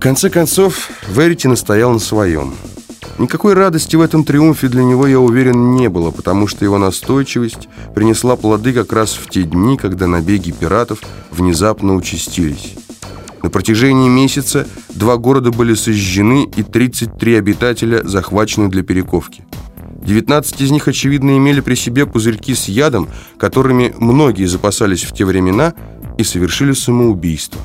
конце концов, Верити настоял на своем. Никакой радости в этом триумфе для него, я уверен, не было, потому что его настойчивость принесла плоды как раз в те дни, когда набеги пиратов внезапно участились. На протяжении месяца два города были сожжены и 33 обитателя захвачены для перековки. 19 из них, очевидно, имели при себе пузырьки с ядом, которыми многие запасались в те времена и совершили самоубийство.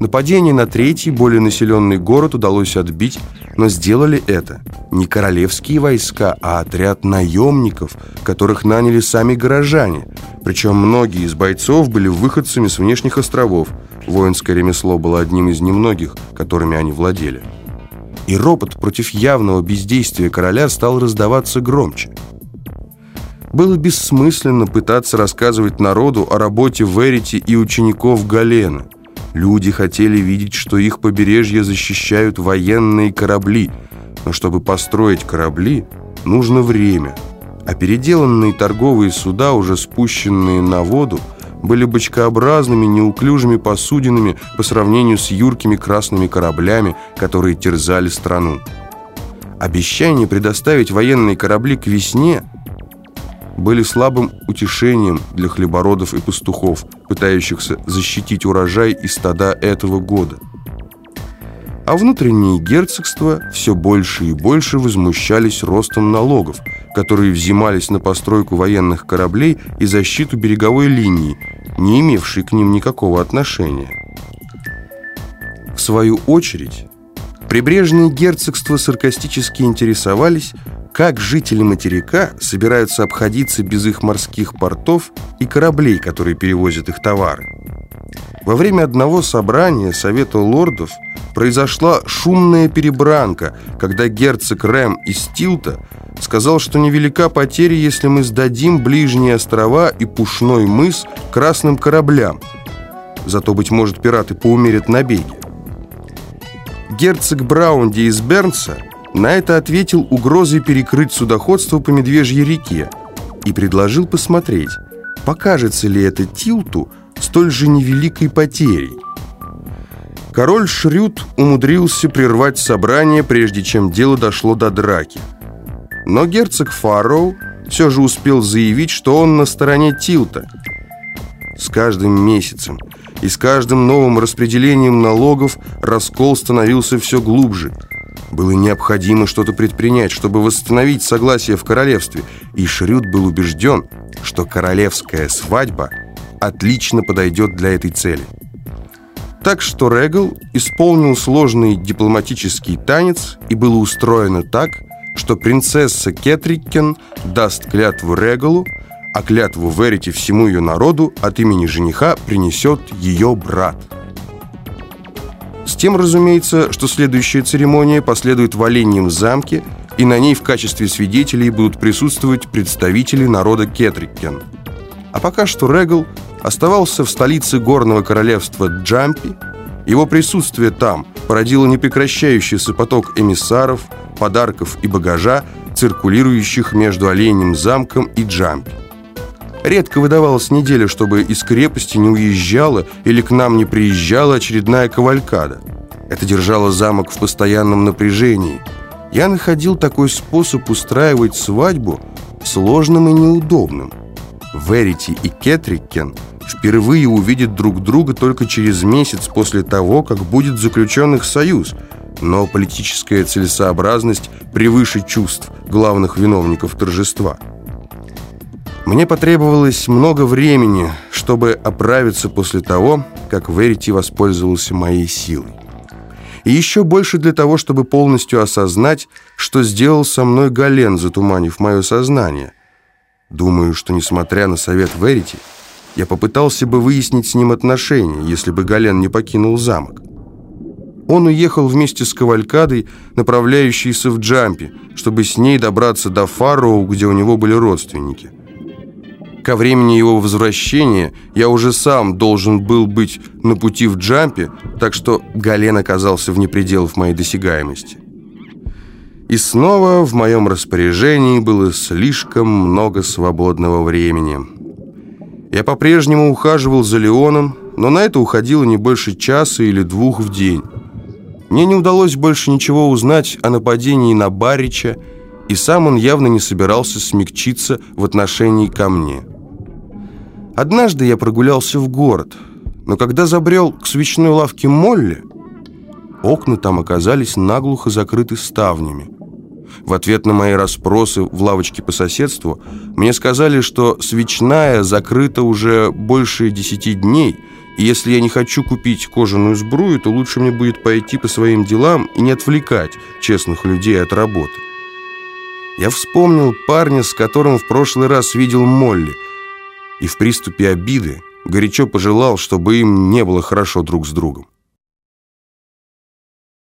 Нападение на третий, более населенный город удалось отбить, но сделали это не королевские войска, а отряд наемников, которых наняли сами горожане. Причем многие из бойцов были выходцами с внешних островов. Воинское ремесло было одним из немногих, которыми они владели. И ропот против явного бездействия короля стал раздаваться громче. Было бессмысленно пытаться рассказывать народу о работе Верити и учеников Галена. Люди хотели видеть, что их побережье защищают военные корабли, но чтобы построить корабли, нужно время. А переделанные торговые суда, уже спущенные на воду, были бочкообразными, неуклюжими посудинами по сравнению с юркими красными кораблями, которые терзали страну. Обещание предоставить военные корабли к весне – были слабым утешением для хлебородов и пастухов, пытающихся защитить урожай и стада этого года. А внутренние герцогства все больше и больше возмущались ростом налогов, которые взимались на постройку военных кораблей и защиту береговой линии, не имевшей к ним никакого отношения. В свою очередь, прибрежные герцогства саркастически интересовались, как жители материка собираются обходиться без их морских портов и кораблей, которые перевозят их товары. Во время одного собрания Совета лордов произошла шумная перебранка, когда герцог Рэм из Тилта сказал, что невелика потеря, если мы сдадим ближние острова и пушной мыс красным кораблям. Зато, быть может, пираты поумерят набеги. Герцог Браунди из Бернса на это ответил угрозой перекрыть судоходство по Медвежьей реке и предложил посмотреть, покажется ли это Тилту столь же невеликой потерей. Король Шрют умудрился прервать собрание, прежде чем дело дошло до драки. Но герцог Фарроу все же успел заявить, что он на стороне Тилта. С каждым месяцем и с каждым новым распределением налогов раскол становился все глубже – было необходимо что-то предпринять, чтобы восстановить согласие в королевстве, и Шрюд был убежден, что королевская свадьба отлично подойдет для этой цели. Так что Регал исполнил сложный дипломатический танец, и было устроено так, что принцесса Кетрикен даст клятву Регалу, а клятву Верити всему ее народу от имени жениха принесет ее брат – с тем, разумеется, что следующая церемония последует в Оленьем замке, и на ней в качестве свидетелей будут присутствовать представители народа Кетрикен. А пока что Регал оставался в столице горного королевства Джампи. Его присутствие там породило непрекращающийся поток эмиссаров, подарков и багажа, циркулирующих между Оленьим замком и Джампи. Редко выдавалась неделя, чтобы из крепости не уезжала или к нам не приезжала очередная кавалькада. Это держало замок в постоянном напряжении. Я находил такой способ устраивать свадьбу сложным и неудобным. Верити и Кетрикен впервые увидят друг друга только через месяц после того, как будет заключен их союз, но политическая целесообразность превыше чувств главных виновников торжества – мне потребовалось много времени, чтобы оправиться после того, как Верити воспользовался моей силой. И еще больше для того, чтобы полностью осознать, что сделал со мной Гален, затуманив мое сознание. Думаю, что, несмотря на совет Верити, я попытался бы выяснить с ним отношения, если бы Гален не покинул замок. Он уехал вместе с Кавалькадой, направляющейся в Джампи, чтобы с ней добраться до Фарроу, где у него были родственники. Ко времени его возвращения я уже сам должен был быть на пути в джампе, так что Гален оказался вне пределов моей досягаемости. И снова в моем распоряжении было слишком много свободного времени. Я по-прежнему ухаживал за Леоном, но на это уходило не больше часа или двух в день. Мне не удалось больше ничего узнать о нападении на Барича, и сам он явно не собирался смягчиться в отношении ко мне. Однажды я прогулялся в город, но когда забрел к свечной лавке Молли, окна там оказались наглухо закрыты ставнями. В ответ на мои расспросы в лавочке по соседству мне сказали, что свечная закрыта уже больше десяти дней, и если я не хочу купить кожаную сбрую, то лучше мне будет пойти по своим делам и не отвлекать честных людей от работы. Я вспомнил парня, с которым в прошлый раз видел Молли, и в приступе обиды горячо пожелал, чтобы им не было хорошо друг с другом.